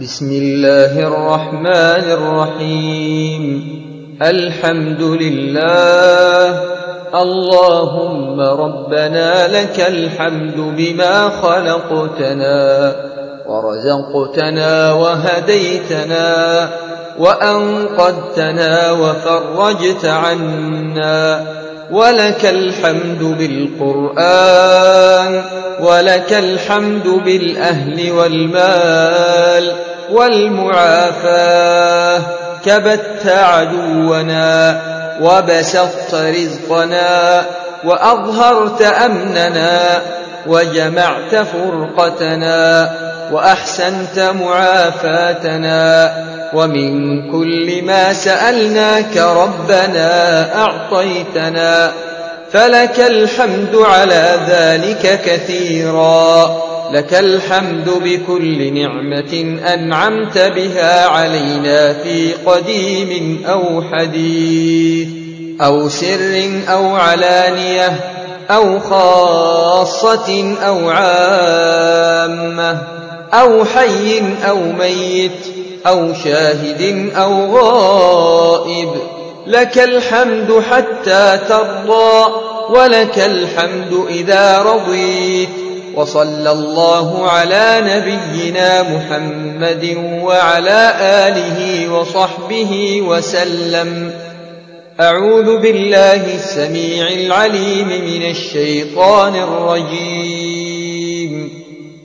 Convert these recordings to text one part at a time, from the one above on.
بسم الله الرحمن الرحيم. الحمد لله اللهم ربنا لك الحمد بما خلقتنا ورزقتنا وهديتنا وأنقذتنا وفرجت عنا ولك الحمد بالقرآن ولك الحمد بالأهل والمال والمعافاة كبت عدونا وبسطت رزقنا وأظهرت أمننا وجمعت فرقتنا وأحسنت معافاتنا ومن كل ما سألناك ربنا أعطيتنا فلك الحمد على ذلك كثيرا لك الحمد بكل نعمة أنعمت بها علينا في قديم أو حديث أو سر أو علانية أو خاصة أو عامة أو حي أو ميت أو شاهد أو غائب لك الحمد حتى ترضى ولك الحمد إذا رضيت وصلى الله على نبينا محمد وعلى آله وصحبه وسلم. أعوذ بالله السميع العليم من الشيطان الرجيم.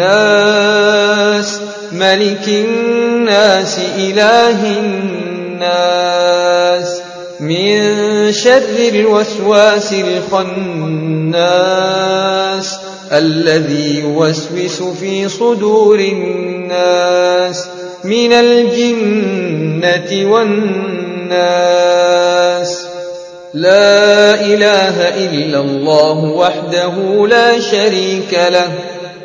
الناس ملك الناس إله الناس. من شر الوسواس الخناس الذي يوسوس في صدور الناس. من الجنة والناس. لا إله إلا الله وحده لا شريك له.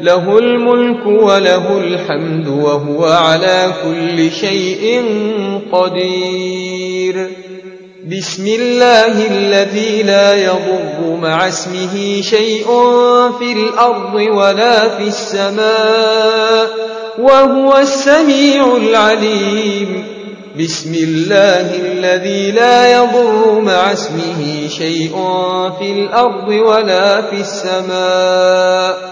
له الملك وله الحمد وهو على كل شيء قدير. بسم الله الذي لا يضر مع اسمه شيء في الأرض ولا في السماء وهو السميع العليم. بسم الله الذي لا يضر مع اسمه شيء في الأرض ولا في السماء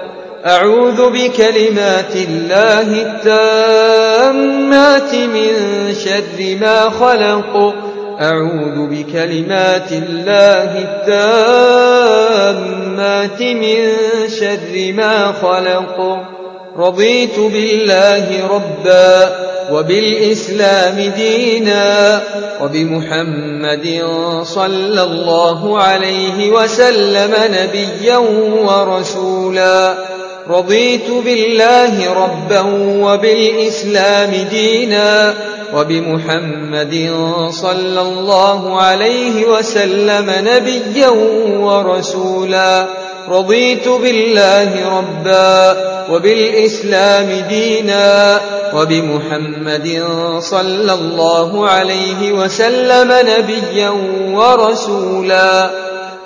أعوذ بكلمات الله التامات من شر ما خلق. أعوذ بكلمات الله التامات من شر ما خلق. رضيت بالله ربا وبالإسلام دينا وبمحمد صلى الله عليه وسلم نبيا ورسولا. رضيت بالله ربا وبالإسلام دينا وبمحمد صلى الله عليه وسلم نبيا ورسولا. رضيت بالله ربا وبالإسلام دينا وبمحمد صلى الله عليه وسلم نبيا ورسولا.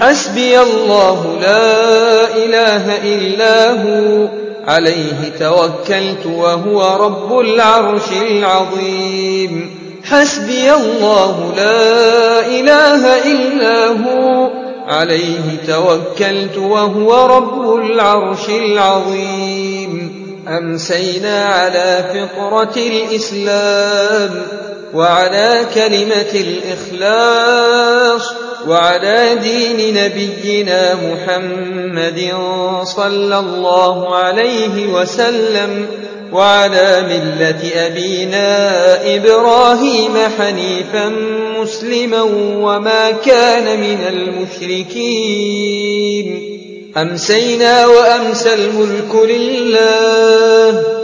حسبي الله لا إله إلا هو. عليه توكلت وهو رب العرش العظيم. حسبي الله لا إله إلا هو. عليه توكلت وهو رب العرش العظيم. أمسينا على فطرة الإسلام وعلى كلمة الإخلاص. وعلى دين نبينا محمد صلى الله عليه وسلم وعلى ملة أبينا إبراهيم حنيفا مسلما وما كان من المشركين. أمسينا وأمسى الملك لله.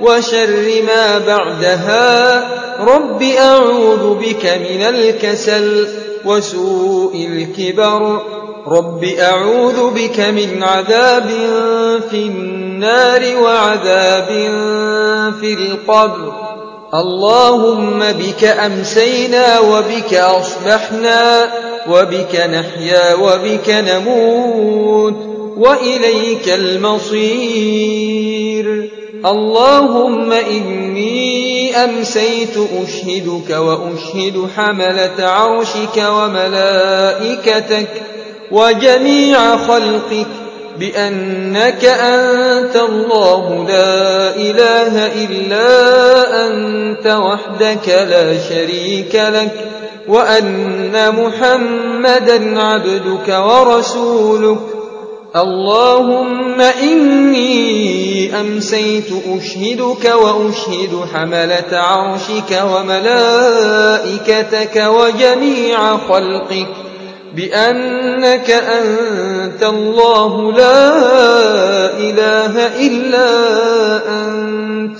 وشر ما بعدها. رب أعوذ بك من الكسل وسوء الكبر. رب أعوذ بك من عذاب في النار وعذاب في القبر. اللهم بك أمسينا وبك أصبحنا وبك نحيا وبك نموت وإليك المصير. اللهم إني أمسيت أشهدك وأشهد حملة عرشك وملائكتك وجميع خلقك بأنك أنت الله لا إله إلا أنت وحدك لا شريك لك وأن محمدا عبدك ورسولك اللهم إني أمسيت أشهدك وأشهد حملة عرشك وملائكتك وجميع خلقك بأنك أنت الله لا إله إلا أنت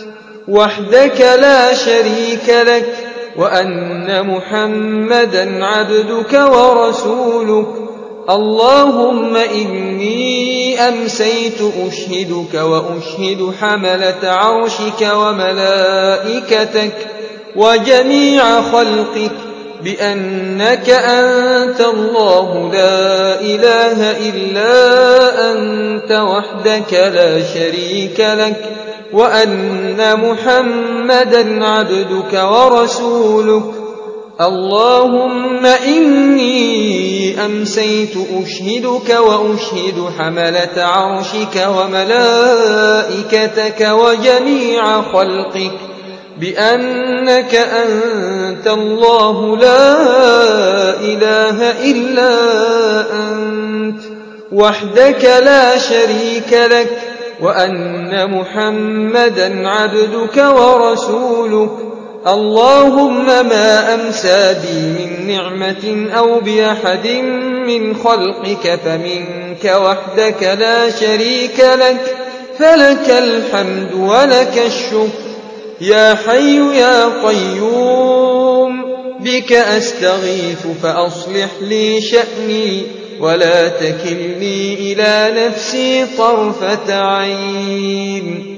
وحدك لا شريك لك وأن محمدا عبدك ورسولك اللهم إني أمسيت أشهدك وأشهد حملة عرشك وملائكتك وجميع خلقك بأنك أنت الله لا إله إلا أنت وحدك لا شريك لك وأن محمدا عبدك ورسولك اللهم إني أمسيت أشهدك وأشهد حملة عرشك وملائكتك وجميع خلقك بأنك أنت الله لا إله إلا أنت وحدك لا شريك لك وأن محمدا عبدك ورسولك اللهم ما أمسى بي من نعمة أو بأحد من خلقك فمنك وحدك لا شريك لك فلك الحمد ولك الشكر. يا حي يا قيوم بك أستغيث فأصلح لي شأني ولا تكلني إلى نفسي طرفة عين.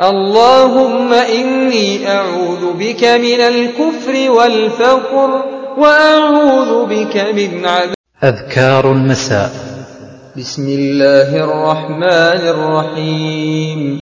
اللهم إني أعوذ بك من الكفر والفقر وأعوذ بك من عذاب أذكار المساء بسم الله الرحمن الرحيم.